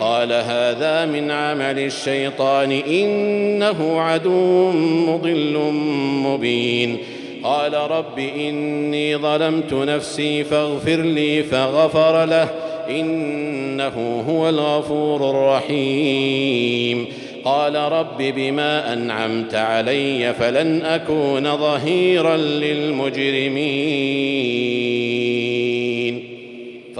قال هذا من عمل الشيطان إنه عدو مضل مبين. قال رب إني ظلمت نفسي فاغفر لي فغفر له إنه هو الغفور الرحيم. قال رب بما أنعمت علي فلن أكون ظهيرا للمجرمين.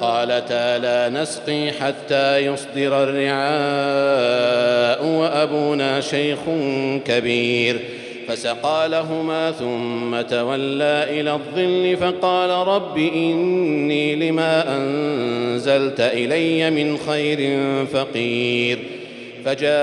قالتا لا نسقي حتى يصدر الرعاء وأبونا شيخ كبير. فسقى لهما ثم تولى إلى الظل فقال رب إني لما أنزلت إلي من خير فقير. فجاءته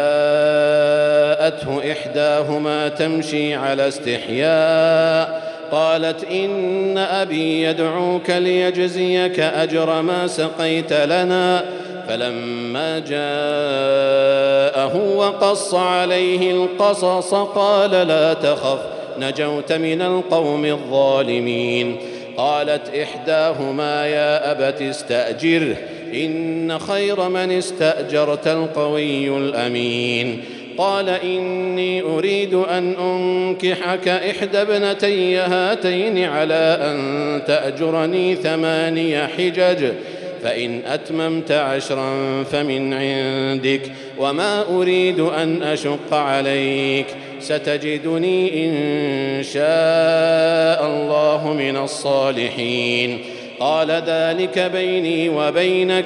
إحداهما تمشي على استحياء قالت إن أبي يدعوك ليجزيك أجر ما سقيت لنا. فلما جاءه وقص عليه القصص قال لا تخف نجوت من القوم الظالمين. قالت إحداهما يا أبت استأجره إن خير من استأجرت القوي الأمين. قال إني أريد أن أنكحك إحدى ابنتي هاتين على أن تأجرني ثماني حجج. فإن أتممت عشرا فمن عندك وما أريد أن أشق عليك. ستجدني إن شاء الله من الصالحين. قال ذلك بيني وبينك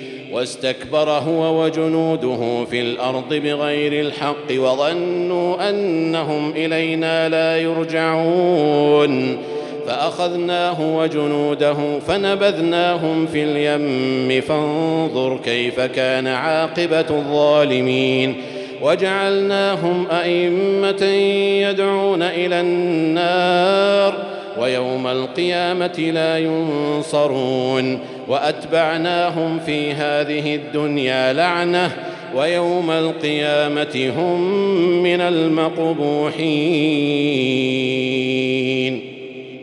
واستكبر هو وجنوده في الأرض بغير الحق وظنوا أنهم إلينا لا يرجعون. فأخذناه وجنوده فنبذناهم في اليم. فانظر كيف كان عاقبة الظالمين. وجعلناهم أئمة يدعون إلى النار. ويوم القيامة لا ينصرون. وأتبعناهم في هذه الدنيا لعنةً ويوم القيامة هم من المقبوحين.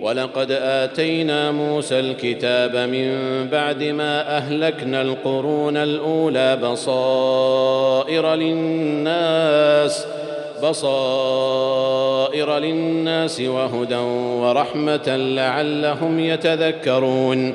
ولقد آتينا موسى الكتاب من بعد ما أهلكنا القرون الأولى بصائر للناس بصائر للناس وهدى ورحمة لعلهم يتذكرون.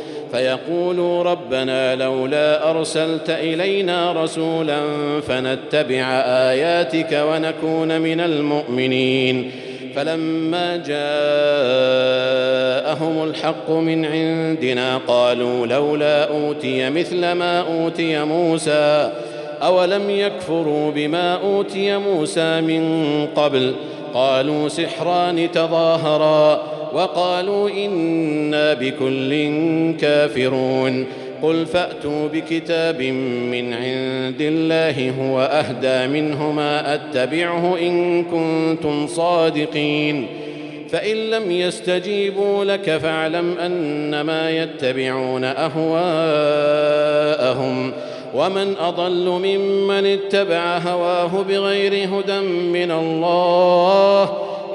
فيقولوا ربنا لولا أرسلت إلينا رسولا فنتبع آياتك ونكون من المؤمنين. فلما جاءهم الحق من عندنا قالوا لولا أوتي مثل ما أوتي موسى. أولم يكفروا بما أوتي موسى من قبل؟ قالوا سحران تظاهرا. وقالوا إنا بكل كافرون. قل فأتوا بكتاب من عند الله هو أهدى منهما أتبعه إن كنتم صادقين. فإن لم يستجيبوا لك فاعلم أنما يتبعون أهواءهم. ومن أضل ممن اتبع هواه بغير هدى من الله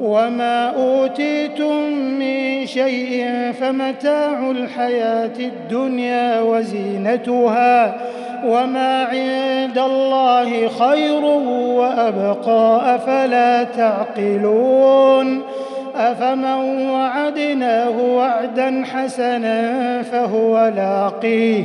وما أوتيتم من شيء فمتاع الحياة الدنيا وزينتها وما عند الله خير وأبقى أفلا تعقلون أفمن وعدناه وعدا حسنا فهو لاقيه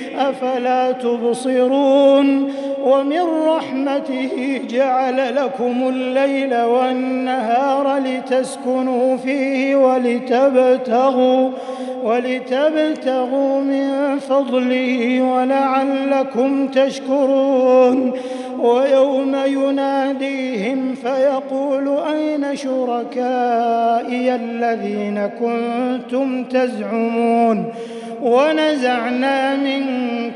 أفلا تبصرون ومن رحمته جعل لكم الليل والنهار لتسكنوا فيه ولتبتغوا ولتبتغوا من فضله ولعلكم تشكرون ويوم يناديهم فيقول أين شركائي الذين كنتم تزعمون ونزعنا من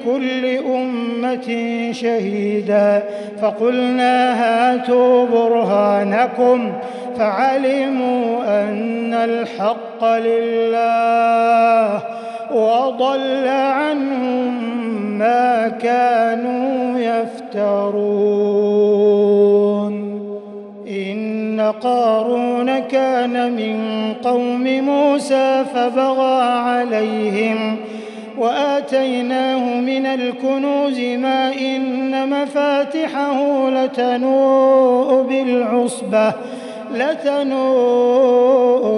كل أمة شهيدا فقلنا هاتوا برهانكم فعلموا أن الحق لله وضل عنهم ما كانوا يفترون قارون كان من قوم موسى فبغى عليهم وآتيناه من الكنوز ما إن مفاتحه لتنوء بالعصبة لتنوء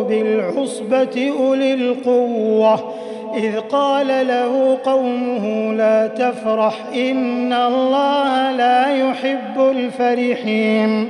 بالعصبة أولي القوة إذ قال له قومه لا تفرح إن الله لا يحب الفرحين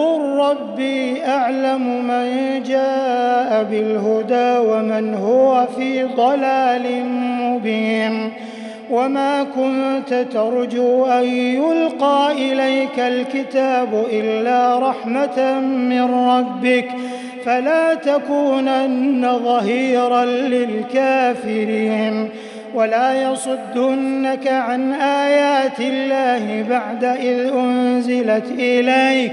قل ربي أعلم من جاء بالهدى ومن هو في ضلال مبين وما كنت ترجو أن يلقى إليك الكتاب إلا رحمة من ربك فلا تكونن ظهيرا للكافرين ولا يصدنك عن آيات الله بعد إذ أنزلت إليك